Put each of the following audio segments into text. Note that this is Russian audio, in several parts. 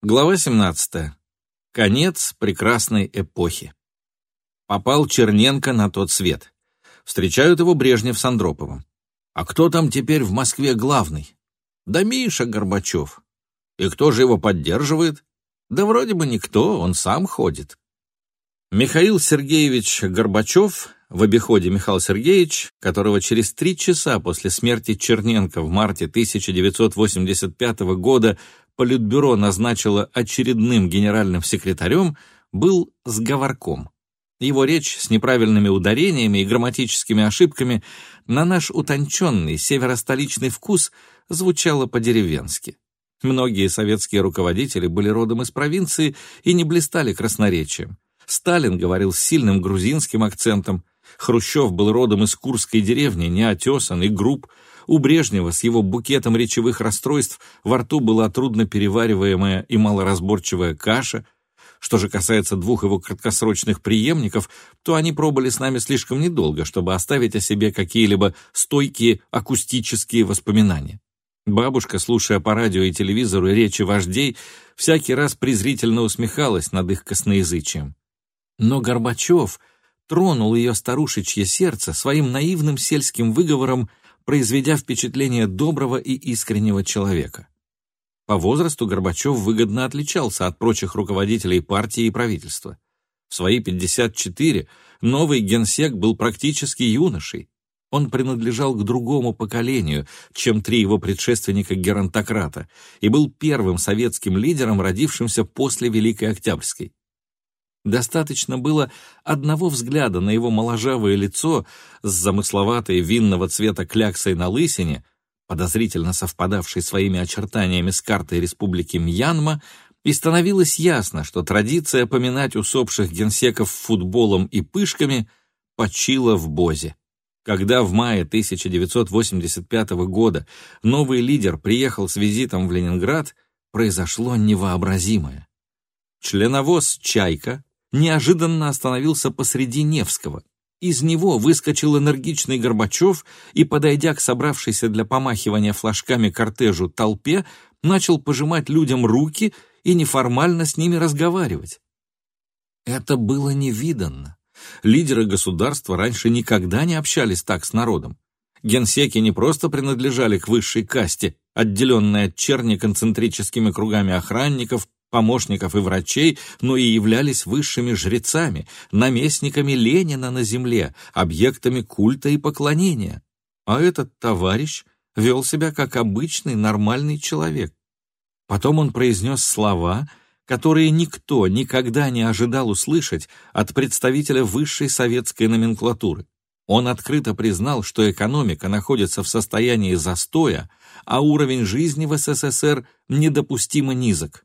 Глава 17. Конец прекрасной эпохи. Попал Черненко на тот свет. Встречают его Брежнев с Андроповым. А кто там теперь в Москве главный? Да Миша Горбачев. И кто же его поддерживает? Да вроде бы никто, он сам ходит. Михаил Сергеевич Горбачев, в обиходе Михаил Сергеевич, которого через три часа после смерти Черненко в марте 1985 года Политбюро назначило очередным генеральным секретарем, был сговорком. Его речь с неправильными ударениями и грамматическими ошибками на наш утонченный северостоличный вкус звучала по-деревенски. Многие советские руководители были родом из провинции и не блистали красноречием. Сталин говорил с сильным грузинским акцентом. Хрущев был родом из курской деревни, неотесан и груб. У Брежнева с его букетом речевых расстройств во рту была трудно перевариваемая и малоразборчивая каша. Что же касается двух его краткосрочных преемников, то они пробыли с нами слишком недолго, чтобы оставить о себе какие-либо стойкие акустические воспоминания. Бабушка, слушая по радио и телевизору речи вождей, всякий раз презрительно усмехалась над их косноязычием. Но Горбачев тронул ее старушечье сердце своим наивным сельским выговором, произведя впечатление доброго и искреннего человека. По возрасту Горбачев выгодно отличался от прочих руководителей партии и правительства. В свои 54 новый генсек был практически юношей. Он принадлежал к другому поколению, чем три его предшественника-геронтократа, и был первым советским лидером, родившимся после Великой Октябрьской. Достаточно было одного взгляда на его моложавое лицо с замысловатой винного цвета кляксой на лысине, подозрительно совпадавшей своими очертаниями с картой Республики Мьянма, и становилось ясно, что традиция поминать усопших генсеков футболом и пышками почила в Бозе. Когда в мае 1985 года новый лидер приехал с визитом в Ленинград, произошло невообразимое. Членовоз «Чайка», неожиданно остановился посреди Невского. Из него выскочил энергичный Горбачев и, подойдя к собравшейся для помахивания флажками кортежу толпе, начал пожимать людям руки и неформально с ними разговаривать. Это было невиданно. Лидеры государства раньше никогда не общались так с народом. Генсеки не просто принадлежали к высшей касте, отделенной от черни концентрическими кругами охранников, помощников и врачей, но и являлись высшими жрецами, наместниками Ленина на земле, объектами культа и поклонения. А этот товарищ вел себя как обычный нормальный человек. Потом он произнес слова, которые никто никогда не ожидал услышать от представителя высшей советской номенклатуры. Он открыто признал, что экономика находится в состоянии застоя, а уровень жизни в СССР недопустимо низок.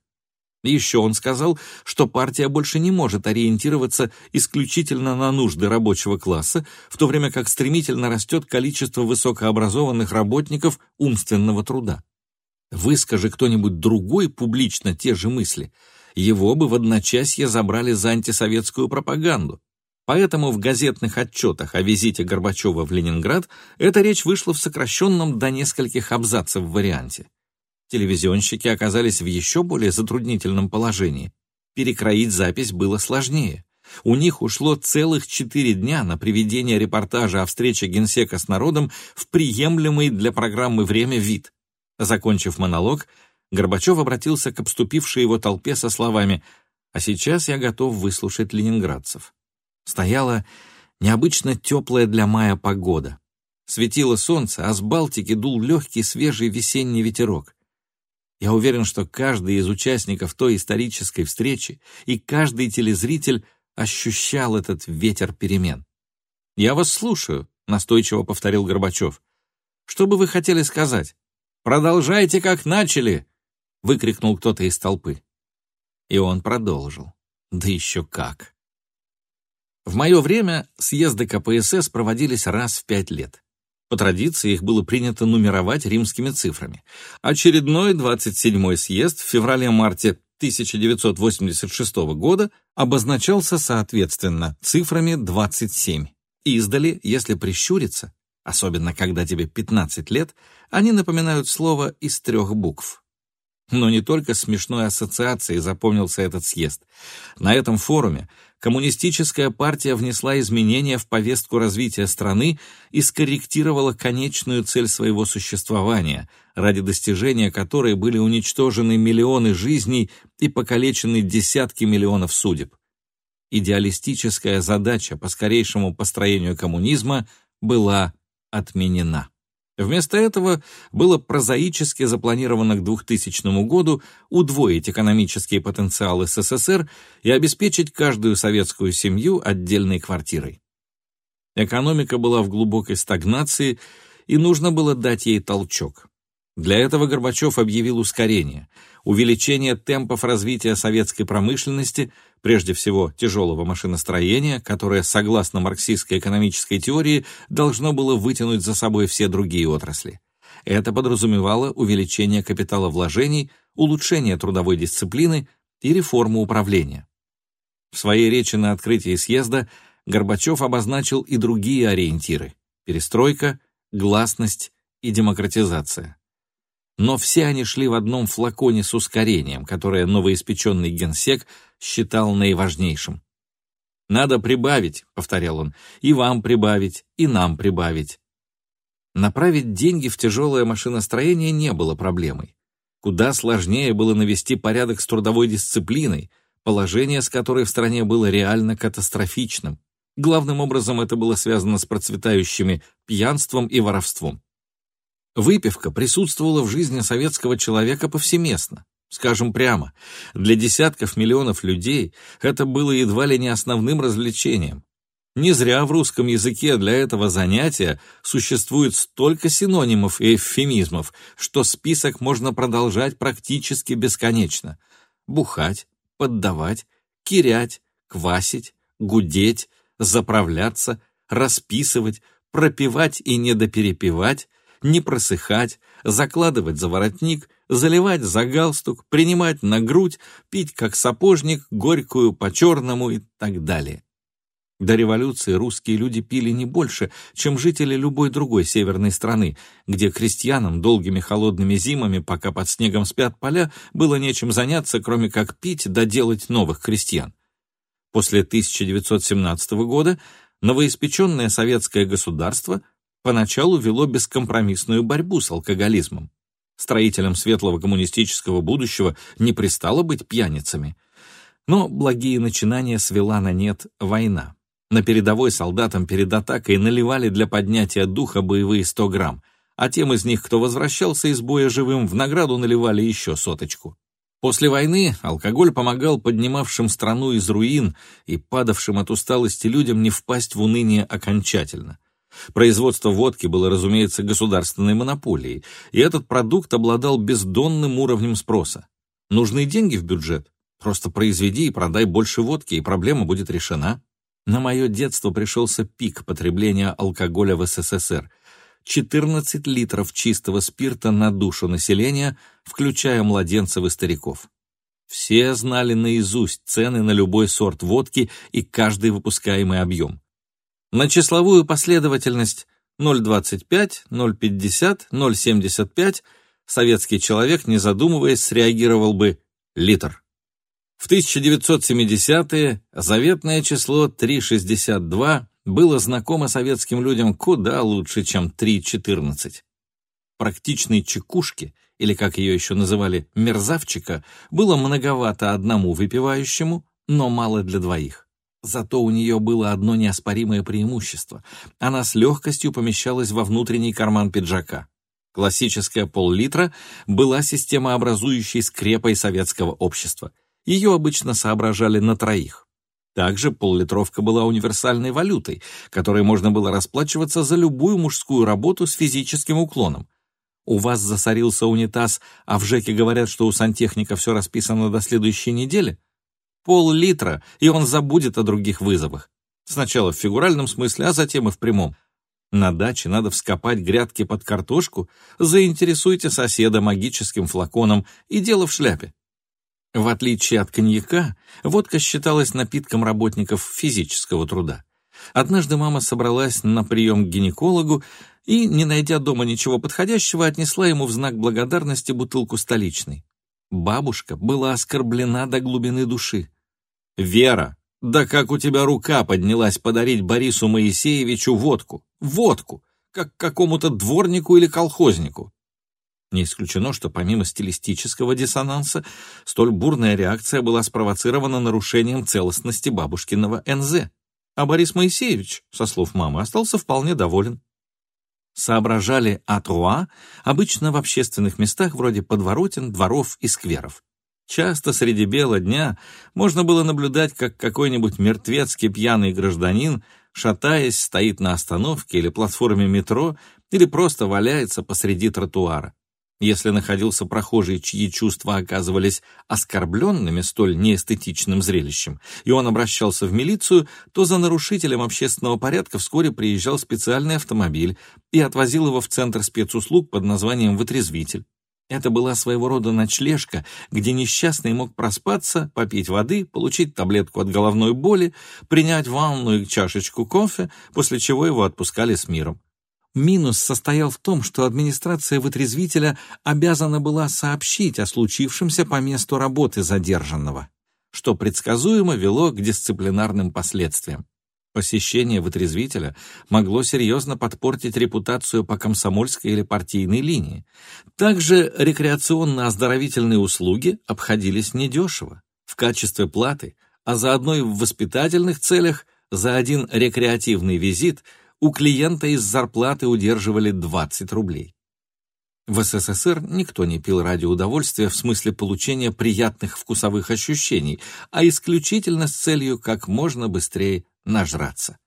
Еще он сказал, что партия больше не может ориентироваться исключительно на нужды рабочего класса, в то время как стремительно растет количество высокообразованных работников умственного труда. Выскажи кто-нибудь другой публично те же мысли, его бы в одночасье забрали за антисоветскую пропаганду. Поэтому в газетных отчетах о визите Горбачева в Ленинград эта речь вышла в сокращенном до нескольких абзацев варианте. Телевизионщики оказались в еще более затруднительном положении. Перекроить запись было сложнее. У них ушло целых четыре дня на приведение репортажа о встрече генсека с народом в приемлемый для программы «Время» вид. Закончив монолог, Горбачев обратился к обступившей его толпе со словами «А сейчас я готов выслушать ленинградцев». Стояла необычно теплая для мая погода. Светило солнце, а с Балтики дул легкий свежий весенний ветерок. Я уверен, что каждый из участников той исторической встречи и каждый телезритель ощущал этот ветер перемен. «Я вас слушаю», — настойчиво повторил Горбачев. «Что бы вы хотели сказать?» «Продолжайте, как начали!» — выкрикнул кто-то из толпы. И он продолжил. Да еще как. В мое время съезды КПСС проводились раз в пять лет. По традиции их было принято нумеровать римскими цифрами. Очередной 27-й съезд в феврале-марте 1986 года обозначался соответственно цифрами 27. Издали, если прищуриться, особенно когда тебе 15 лет, они напоминают слово из трех букв. Но не только смешной ассоциацией запомнился этот съезд. На этом форуме коммунистическая партия внесла изменения в повестку развития страны и скорректировала конечную цель своего существования, ради достижения которой были уничтожены миллионы жизней и покалечены десятки миллионов судеб. Идеалистическая задача по скорейшему построению коммунизма была отменена. Вместо этого было прозаически запланировано к 2000 году удвоить экономический потенциал СССР и обеспечить каждую советскую семью отдельной квартирой. Экономика была в глубокой стагнации, и нужно было дать ей толчок. Для этого Горбачев объявил ускорение, увеличение темпов развития советской промышленности, прежде всего тяжелого машиностроения, которое, согласно марксистской экономической теории, должно было вытянуть за собой все другие отрасли. Это подразумевало увеличение капиталовложений, улучшение трудовой дисциплины и реформу управления. В своей речи на открытии съезда Горбачев обозначил и другие ориентиры – перестройка, гласность и демократизация но все они шли в одном флаконе с ускорением, которое новоиспеченный генсек считал наиважнейшим. «Надо прибавить», — повторял он, — «и вам прибавить, и нам прибавить». Направить деньги в тяжелое машиностроение не было проблемой. Куда сложнее было навести порядок с трудовой дисциплиной, положение с которой в стране было реально катастрофичным. Главным образом это было связано с процветающими пьянством и воровством. Выпивка присутствовала в жизни советского человека повсеместно. Скажем прямо, для десятков миллионов людей это было едва ли не основным развлечением. Не зря в русском языке для этого занятия существует столько синонимов и эвфемизмов, что список можно продолжать практически бесконечно. Бухать, поддавать, кирять, квасить, гудеть, заправляться, расписывать, пропивать и недоперепивать, не просыхать, закладывать за воротник, заливать за галстук, принимать на грудь, пить как сапожник, горькую по-черному и так далее. До революции русские люди пили не больше, чем жители любой другой северной страны, где крестьянам долгими холодными зимами, пока под снегом спят поля, было нечем заняться, кроме как пить да делать новых крестьян. После 1917 года новоиспеченное советское государство – поначалу вело бескомпромиссную борьбу с алкоголизмом. Строителям светлого коммунистического будущего не пристало быть пьяницами. Но благие начинания свела на нет война. На передовой солдатам перед атакой наливали для поднятия духа боевые 100 грамм, а тем из них, кто возвращался из боя живым, в награду наливали еще соточку. После войны алкоголь помогал поднимавшим страну из руин и падавшим от усталости людям не впасть в уныние окончательно. Производство водки было, разумеется, государственной монополией, и этот продукт обладал бездонным уровнем спроса. Нужны деньги в бюджет? Просто произведи и продай больше водки, и проблема будет решена. На мое детство пришелся пик потребления алкоголя в СССР. 14 литров чистого спирта на душу населения, включая младенцев и стариков. Все знали наизусть цены на любой сорт водки и каждый выпускаемый объем. На числовую последовательность 0,25, 0,50, 0,75 советский человек, не задумываясь, среагировал бы литр. В 1970-е заветное число 3,62 было знакомо советским людям куда лучше, чем 3,14. Практичной чекушки, или как ее еще называли, мерзавчика, было многовато одному выпивающему, но мало для двоих. Зато у нее было одно неоспоримое преимущество. Она с легкостью помещалась во внутренний карман пиджака. Классическая пол-литра была системообразующей скрепой советского общества. Ее обычно соображали на троих. Также поллитровка была универсальной валютой, которой можно было расплачиваться за любую мужскую работу с физическим уклоном. У вас засорился унитаз, а в ЖЭКе говорят, что у сантехника все расписано до следующей недели? Пол-литра, и он забудет о других вызовах. Сначала в фигуральном смысле, а затем и в прямом. На даче надо вскопать грядки под картошку, заинтересуйте соседа магическим флаконом и дело в шляпе. В отличие от коньяка, водка считалась напитком работников физического труда. Однажды мама собралась на прием к гинекологу и, не найдя дома ничего подходящего, отнесла ему в знак благодарности бутылку столичной. Бабушка была оскорблена до глубины души. «Вера, да как у тебя рука поднялась подарить Борису Моисеевичу водку? Водку! Как какому-то дворнику или колхознику!» Не исключено, что помимо стилистического диссонанса, столь бурная реакция была спровоцирована нарушением целостности бабушкиного НЗ. А Борис Моисеевич, со слов мамы, остался вполне доволен соображали атруа обычно в общественных местах вроде подворотен, дворов и скверов. Часто среди бела дня можно было наблюдать, как какой-нибудь мертвецкий пьяный гражданин, шатаясь, стоит на остановке или платформе метро или просто валяется посреди тротуара. Если находился прохожий, чьи чувства оказывались оскорбленными столь неэстетичным зрелищем, и он обращался в милицию, то за нарушителем общественного порядка вскоре приезжал специальный автомобиль и отвозил его в центр спецуслуг под названием «Вытрезвитель». Это была своего рода ночлежка, где несчастный мог проспаться, попить воды, получить таблетку от головной боли, принять ванну и чашечку кофе, после чего его отпускали с миром. Минус состоял в том, что администрация вытрезвителя обязана была сообщить о случившемся по месту работы задержанного, что предсказуемо вело к дисциплинарным последствиям. Посещение вытрезвителя могло серьезно подпортить репутацию по комсомольской или партийной линии. Также рекреационно-оздоровительные услуги обходились недешево. В качестве платы, а заодно и в воспитательных целях, за один рекреативный визит – у клиента из зарплаты удерживали 20 рублей. В СССР никто не пил ради удовольствия в смысле получения приятных вкусовых ощущений, а исключительно с целью как можно быстрее нажраться.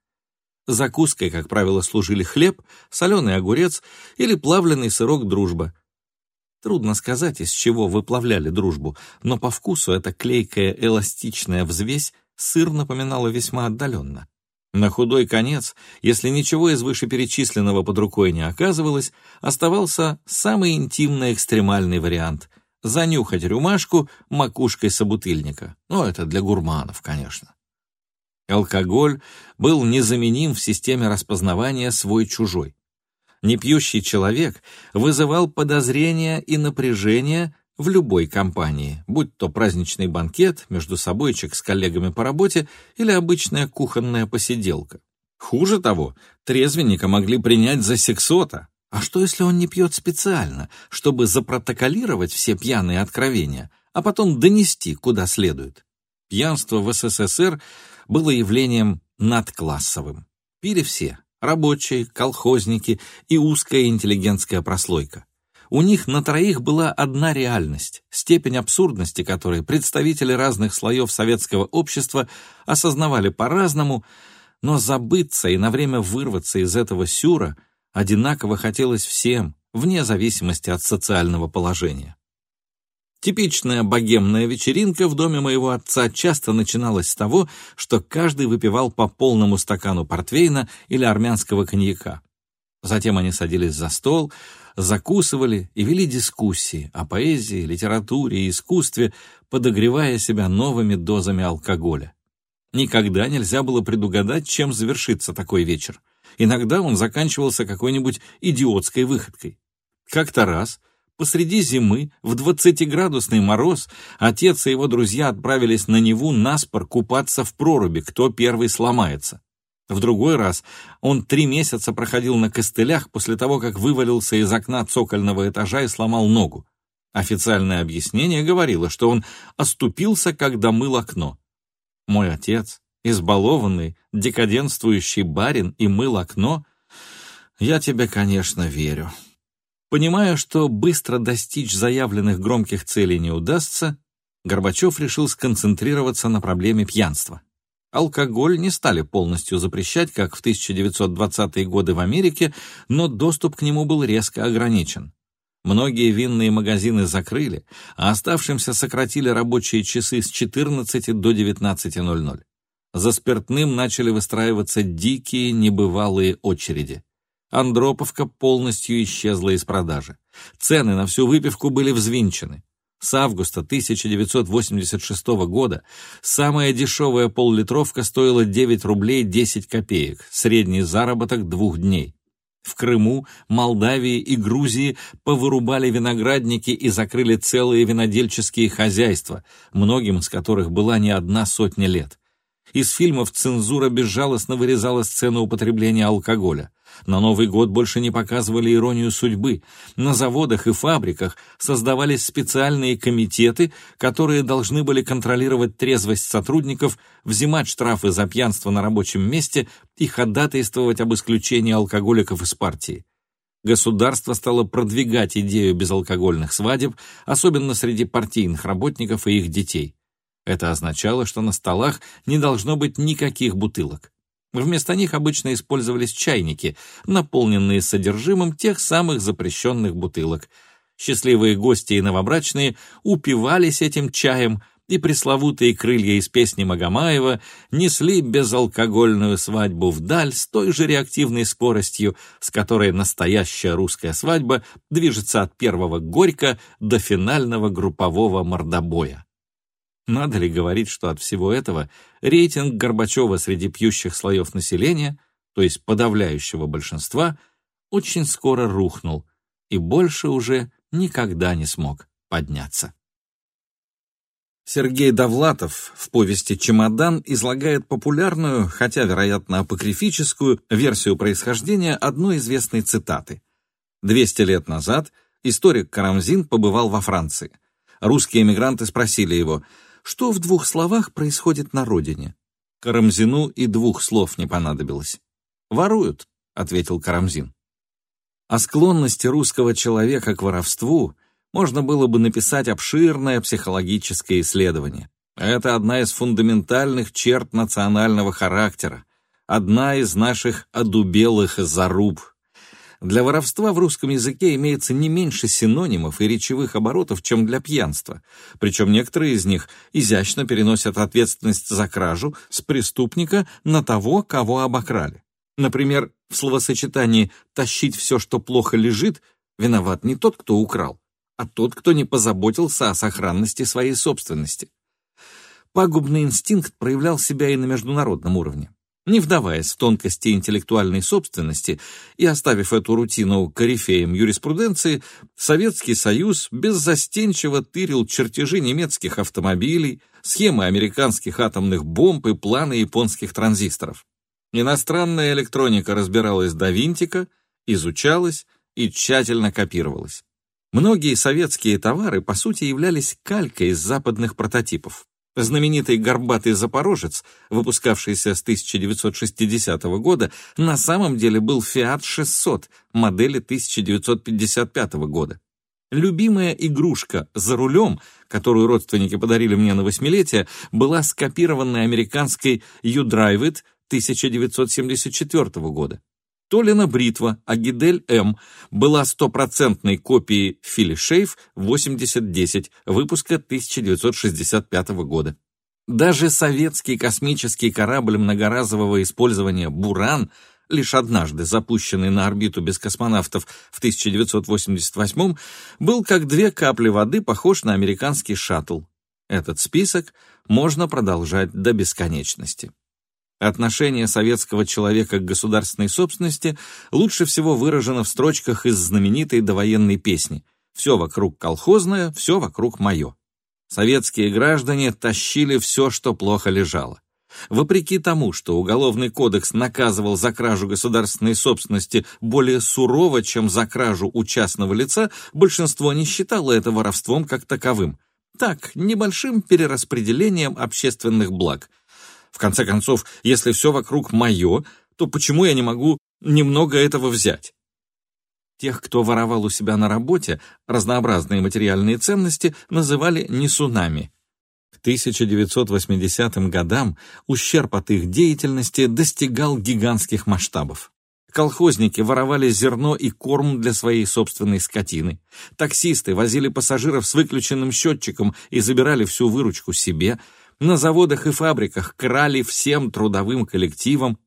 Закуской, как правило, служили хлеб, соленый огурец или плавленый сырок дружба. Трудно сказать, из чего выплавляли дружбу, но по вкусу эта клейкая эластичная взвесь сыр напоминала весьма отдаленно. На худой конец, если ничего из вышеперечисленного под рукой не оказывалось, оставался самый интимный экстремальный вариант — занюхать рюмашку макушкой собутыльника. Но это для гурманов, конечно. Алкоголь был незаменим в системе распознавания свой-чужой. Непьющий человек вызывал подозрения и напряжение в любой компании, будь то праздничный банкет, между собойчик с коллегами по работе или обычная кухонная посиделка. Хуже того, трезвенника могли принять за сексота. А что, если он не пьет специально, чтобы запротоколировать все пьяные откровения, а потом донести куда следует? Пьянство в СССР было явлением надклассовым. Пили все — рабочие, колхозники и узкая интеллигентская прослойка. У них на троих была одна реальность, степень абсурдности которой представители разных слоев советского общества осознавали по-разному, но забыться и на время вырваться из этого сюра одинаково хотелось всем, вне зависимости от социального положения. Типичная богемная вечеринка в доме моего отца часто начиналась с того, что каждый выпивал по полному стакану портвейна или армянского коньяка. Затем они садились за стол, закусывали и вели дискуссии о поэзии, литературе и искусстве, подогревая себя новыми дозами алкоголя. Никогда нельзя было предугадать, чем завершится такой вечер. Иногда он заканчивался какой-нибудь идиотской выходкой. Как-то раз, посреди зимы, в двадцатиградусный мороз, отец и его друзья отправились на Неву наспор купаться в проруби, кто первый сломается. В другой раз он три месяца проходил на костылях после того, как вывалился из окна цокольного этажа и сломал ногу. Официальное объяснение говорило, что он оступился, когда мыл окно. Мой отец, избалованный, декаденствующий барин и мыл окно, я тебе, конечно, верю. Понимая, что быстро достичь заявленных громких целей не удастся, Горбачев решил сконцентрироваться на проблеме пьянства. Алкоголь не стали полностью запрещать, как в 1920-е годы в Америке, но доступ к нему был резко ограничен. Многие винные магазины закрыли, а оставшимся сократили рабочие часы с 14 до 19.00. За спиртным начали выстраиваться дикие, небывалые очереди. Андроповка полностью исчезла из продажи. Цены на всю выпивку были взвинчены. С августа 1986 года самая дешевая поллитровка стоила 9 рублей 10 копеек, средний заработок двух дней. В Крыму, Молдавии и Грузии повырубали виноградники и закрыли целые винодельческие хозяйства, многим из которых была не одна сотня лет. Из фильмов цензура безжалостно вырезала сцену употребления алкоголя. На Новый год больше не показывали иронию судьбы. На заводах и фабриках создавались специальные комитеты, которые должны были контролировать трезвость сотрудников, взимать штрафы за пьянство на рабочем месте и ходатайствовать об исключении алкоголиков из партии. Государство стало продвигать идею безалкогольных свадеб, особенно среди партийных работников и их детей. Это означало, что на столах не должно быть никаких бутылок. Вместо них обычно использовались чайники, наполненные содержимым тех самых запрещенных бутылок. Счастливые гости и новобрачные упивались этим чаем, и пресловутые крылья из песни Магомаева несли безалкогольную свадьбу вдаль с той же реактивной скоростью, с которой настоящая русская свадьба движется от первого горька до финального группового мордобоя. Надо ли говорить, что от всего этого рейтинг Горбачева среди пьющих слоев населения, то есть подавляющего большинства, очень скоро рухнул и больше уже никогда не смог подняться. Сергей Довлатов в повести «Чемодан» излагает популярную, хотя, вероятно, апокрифическую версию происхождения одной известной цитаты. «200 лет назад историк Карамзин побывал во Франции. Русские эмигранты спросили его – что в двух словах происходит на родине? Карамзину и двух слов не понадобилось. «Воруют», — ответил Карамзин. О склонности русского человека к воровству можно было бы написать обширное психологическое исследование. Это одна из фундаментальных черт национального характера, одна из наших одубелых заруб — для воровства в русском языке имеется не меньше синонимов и речевых оборотов, чем для пьянства. Причем некоторые из них изящно переносят ответственность за кражу с преступника на того, кого обокрали. Например, в словосочетании «тащить все, что плохо лежит» виноват не тот, кто украл, а тот, кто не позаботился о сохранности своей собственности. Пагубный инстинкт проявлял себя и на международном уровне. Не вдаваясь в тонкости интеллектуальной собственности и оставив эту рутину корифеям юриспруденции, Советский Союз беззастенчиво тырил чертежи немецких автомобилей, схемы американских атомных бомб и планы японских транзисторов. Иностранная электроника разбиралась до винтика, изучалась и тщательно копировалась. Многие советские товары, по сути, являлись калькой из западных прототипов. Знаменитый горбатый «Запорожец», выпускавшийся с 1960 года, на самом деле был Fiat 600 модели 1955 года. Любимая игрушка «За рулем», которую родственники подарили мне на восьмилетие, была скопированной американской «You Drive It» 1974 года. Толина бритва Агидель М была стопроцентной копией Фили Шейф 8010 выпуска 1965 года. Даже советский космический корабль многоразового использования «Буран», лишь однажды запущенный на орбиту без космонавтов в 1988 был как две капли воды похож на американский шаттл. Этот список можно продолжать до бесконечности. Отношение советского человека к государственной собственности лучше всего выражено в строчках из знаменитой довоенной песни «Все вокруг колхозное, все вокруг мое». Советские граждане тащили все, что плохо лежало. Вопреки тому, что Уголовный кодекс наказывал за кражу государственной собственности более сурово, чем за кражу у частного лица, большинство не считало это воровством как таковым. Так, небольшим перераспределением общественных благ – в конце концов, если все вокруг мое, то почему я не могу немного этого взять? Тех, кто воровал у себя на работе, разнообразные материальные ценности называли несунами. К 1980 годам ущерб от их деятельности достигал гигантских масштабов. Колхозники воровали зерно и корм для своей собственной скотины. Таксисты возили пассажиров с выключенным счетчиком и забирали всю выручку себе – на заводах и фабриках крали всем трудовым коллективам,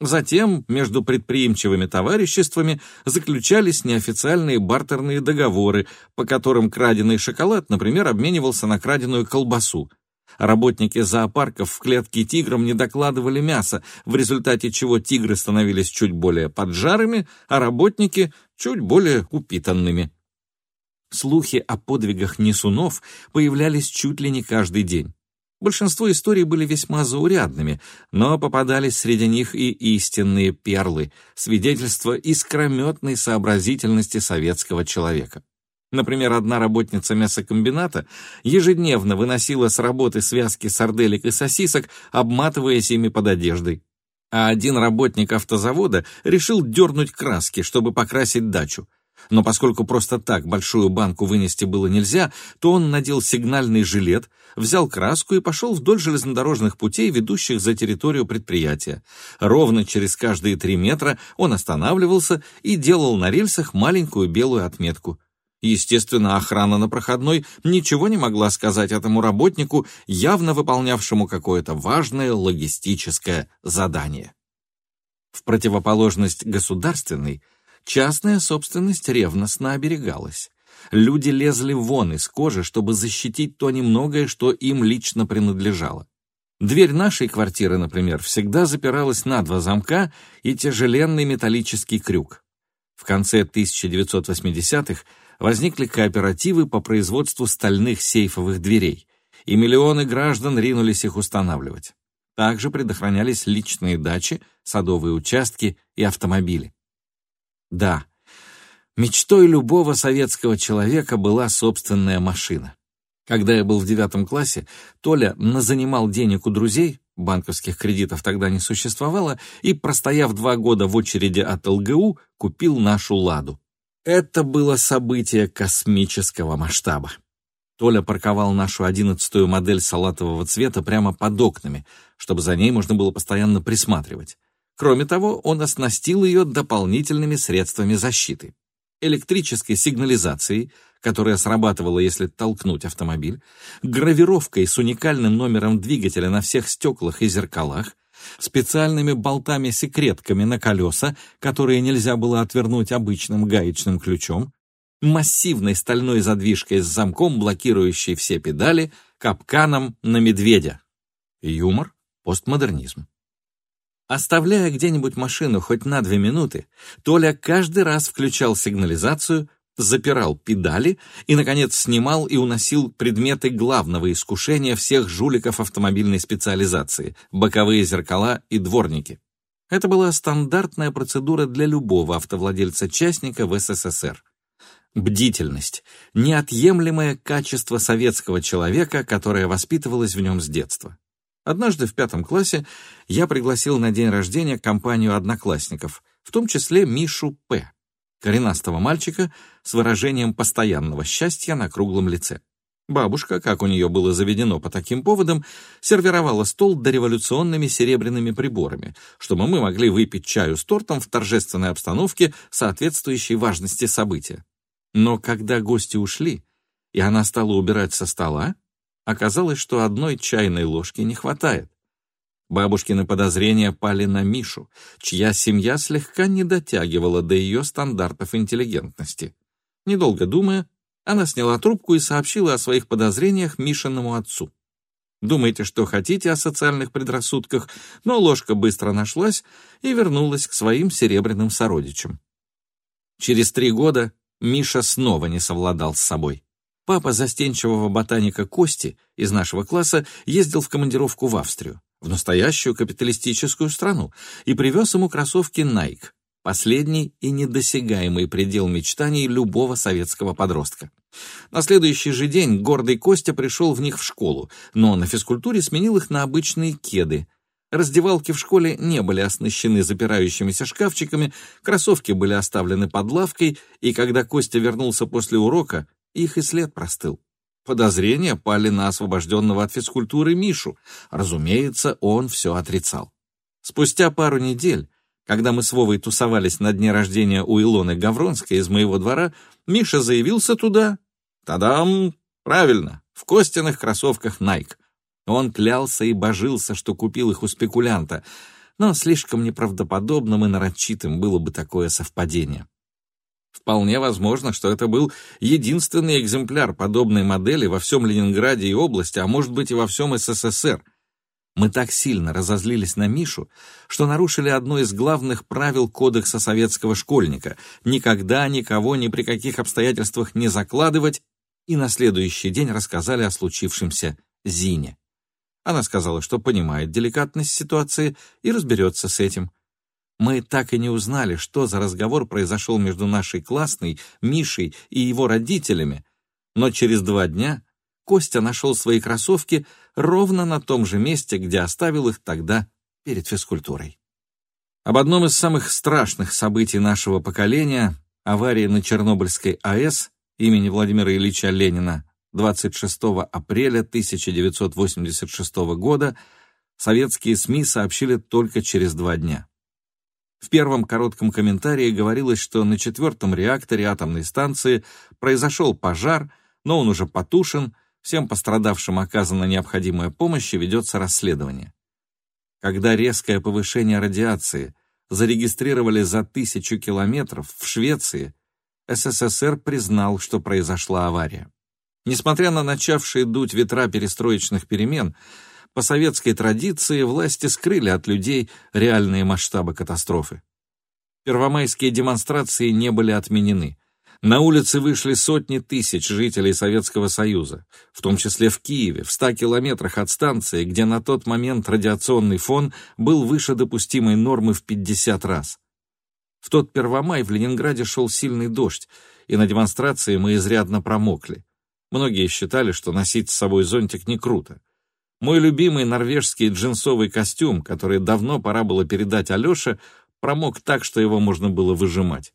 затем между предприимчивыми товариществами заключались неофициальные бартерные договоры, по которым краденый шоколад, например, обменивался на краденую колбасу. Работники зоопарков в клетке тиграм не докладывали мяса, в результате чего тигры становились чуть более поджарыми, а работники — чуть более упитанными. Слухи о подвигах несунов появлялись чуть ли не каждый день. Большинство историй были весьма заурядными, но попадались среди них и истинные перлы, свидетельства искрометной сообразительности советского человека. Например, одна работница мясокомбината ежедневно выносила с работы связки сарделек и сосисок, обматываясь ими под одеждой. А один работник автозавода решил дернуть краски, чтобы покрасить дачу. Но поскольку просто так большую банку вынести было нельзя, то он надел сигнальный жилет, взял краску и пошел вдоль железнодорожных путей, ведущих за территорию предприятия. Ровно через каждые три метра он останавливался и делал на рельсах маленькую белую отметку. Естественно, охрана на проходной ничего не могла сказать этому работнику, явно выполнявшему какое-то важное логистическое задание. В противоположность государственной, частная собственность ревностно оберегалась. Люди лезли вон из кожи, чтобы защитить то немногое, что им лично принадлежало. Дверь нашей квартиры, например, всегда запиралась на два замка и тяжеленный металлический крюк. В конце 1980-х возникли кооперативы по производству стальных сейфовых дверей, и миллионы граждан ринулись их устанавливать. Также предохранялись личные дачи, садовые участки и автомобили. Да, мечтой любого советского человека была собственная машина. Когда я был в девятом классе, Толя назанимал денег у друзей, банковских кредитов тогда не существовало, и, простояв два года в очереди от ЛГУ, купил нашу «Ладу». Это было событие космического масштаба. Толя парковал нашу одиннадцатую модель салатового цвета прямо под окнами, чтобы за ней можно было постоянно присматривать. Кроме того, он оснастил ее дополнительными средствами защиты. Электрической сигнализацией, которая срабатывала, если толкнуть автомобиль, гравировкой с уникальным номером двигателя на всех стеклах и зеркалах, специальными болтами-секретками на колеса, которые нельзя было отвернуть обычным гаечным ключом, массивной стальной задвижкой с замком, блокирующей все педали, капканом на медведя. Юмор, постмодернизм. Оставляя где-нибудь машину хоть на две минуты, Толя каждый раз включал сигнализацию, запирал педали и, наконец, снимал и уносил предметы главного искушения всех жуликов автомобильной специализации — боковые зеркала и дворники. Это была стандартная процедура для любого автовладельца-частника в СССР. Бдительность — неотъемлемое качество советского человека, которое воспитывалось в нем с детства. Однажды в пятом классе я пригласил на день рождения компанию одноклассников, в том числе Мишу П коренастого мальчика с выражением постоянного счастья на круглом лице. Бабушка, как у нее было заведено по таким поводам, сервировала стол дореволюционными серебряными приборами, чтобы мы могли выпить чаю с тортом в торжественной обстановке, соответствующей важности события. Но когда гости ушли, и она стала убирать со стола, оказалось, что одной чайной ложки не хватает. Бабушкины подозрения пали на Мишу, чья семья слегка не дотягивала до ее стандартов интеллигентности. Недолго думая, она сняла трубку и сообщила о своих подозрениях Мишиному отцу. Думайте, что хотите о социальных предрассудках, но ложка быстро нашлась и вернулась к своим серебряным сородичам. Через три года Миша снова не совладал с собой. Папа застенчивого ботаника Кости из нашего класса ездил в командировку в Австрию в настоящую капиталистическую страну, и привез ему кроссовки Nike, последний и недосягаемый предел мечтаний любого советского подростка. На следующий же день гордый Костя пришел в них в школу, но на физкультуре сменил их на обычные кеды. Раздевалки в школе не были оснащены запирающимися шкафчиками, кроссовки были оставлены под лавкой, и когда Костя вернулся после урока, их и след простыл. Подозрения пали на освобожденного от физкультуры Мишу. Разумеется, он все отрицал. Спустя пару недель, когда мы с Вовой тусовались на дне рождения у Илоны Гавронской из моего двора, Миша заявился туда. Тадам! Правильно, в Костяных кроссовках Nike. Он клялся и божился, что купил их у спекулянта, но слишком неправдоподобным и нарочитым было бы такое совпадение. Вполне возможно, что это был единственный экземпляр подобной модели во всем Ленинграде и области, а может быть и во всем СССР. Мы так сильно разозлились на Мишу, что нарушили одно из главных правил кодекса советского школьника — никогда никого ни при каких обстоятельствах не закладывать, и на следующий день рассказали о случившемся Зине. Она сказала, что понимает деликатность ситуации и разберется с этим. Мы так и не узнали, что за разговор произошел между нашей классной, Мишей и его родителями, но через два дня Костя нашел свои кроссовки ровно на том же месте, где оставил их тогда перед физкультурой. Об одном из самых страшных событий нашего поколения, аварии на Чернобыльской АЭС имени Владимира Ильича Ленина, 26 апреля 1986 года советские СМИ сообщили только через два дня. В первом коротком комментарии говорилось, что на четвертом реакторе атомной станции произошел пожар, но он уже потушен, всем пострадавшим оказана необходимая помощь и ведется расследование. Когда резкое повышение радиации зарегистрировали за тысячу километров в Швеции, СССР признал, что произошла авария. Несмотря на начавшие дуть ветра перестроечных перемен, по советской традиции власти скрыли от людей реальные масштабы катастрофы. Первомайские демонстрации не были отменены. На улицы вышли сотни тысяч жителей Советского Союза, в том числе в Киеве, в 100 километрах от станции, где на тот момент радиационный фон был выше допустимой нормы в 50 раз. В тот Первомай в Ленинграде шел сильный дождь, и на демонстрации мы изрядно промокли. Многие считали, что носить с собой зонтик не круто. Мой любимый норвежский джинсовый костюм, который давно пора было передать Алёше, промок так, что его можно было выжимать.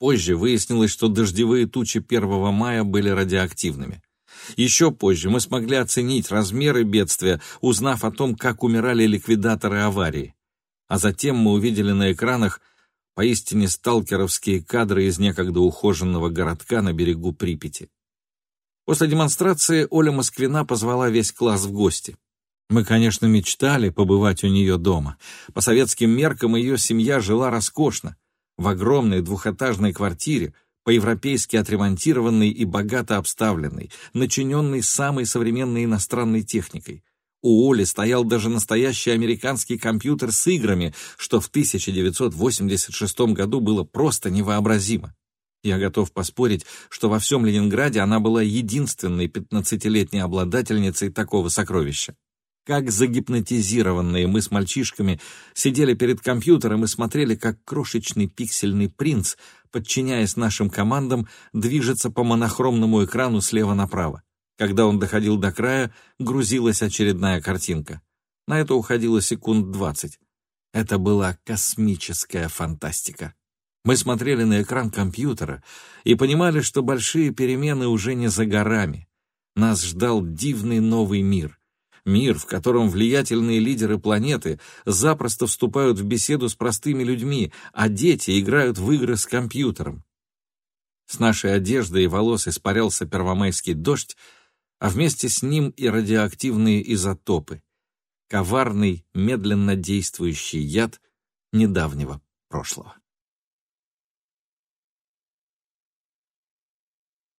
Позже выяснилось, что дождевые тучи 1 мая были радиоактивными. Еще позже мы смогли оценить размеры бедствия, узнав о том, как умирали ликвидаторы аварии. А затем мы увидели на экранах поистине сталкеровские кадры из некогда ухоженного городка на берегу Припяти. После демонстрации Оля Москвина позвала весь класс в гости. Мы, конечно, мечтали побывать у нее дома. По советским меркам ее семья жила роскошно. В огромной двухэтажной квартире, по-европейски отремонтированной и богато обставленной, начиненной самой современной иностранной техникой. У Оли стоял даже настоящий американский компьютер с играми, что в 1986 году было просто невообразимо. Я готов поспорить, что во всем Ленинграде она была единственной пятнадцатилетней обладательницей такого сокровища. Как загипнотизированные мы с мальчишками сидели перед компьютером и смотрели, как крошечный пиксельный принц, подчиняясь нашим командам, движется по монохромному экрану слева направо. Когда он доходил до края, грузилась очередная картинка. На это уходило секунд двадцать. Это была космическая фантастика. Мы смотрели на экран компьютера и понимали, что большие перемены уже не за горами. Нас ждал дивный новый мир. Мир, в котором влиятельные лидеры планеты запросто вступают в беседу с простыми людьми, а дети играют в игры с компьютером. С нашей одежды и волос испарялся первомайский дождь, а вместе с ним и радиоактивные изотопы. Коварный, медленно действующий яд недавнего прошлого.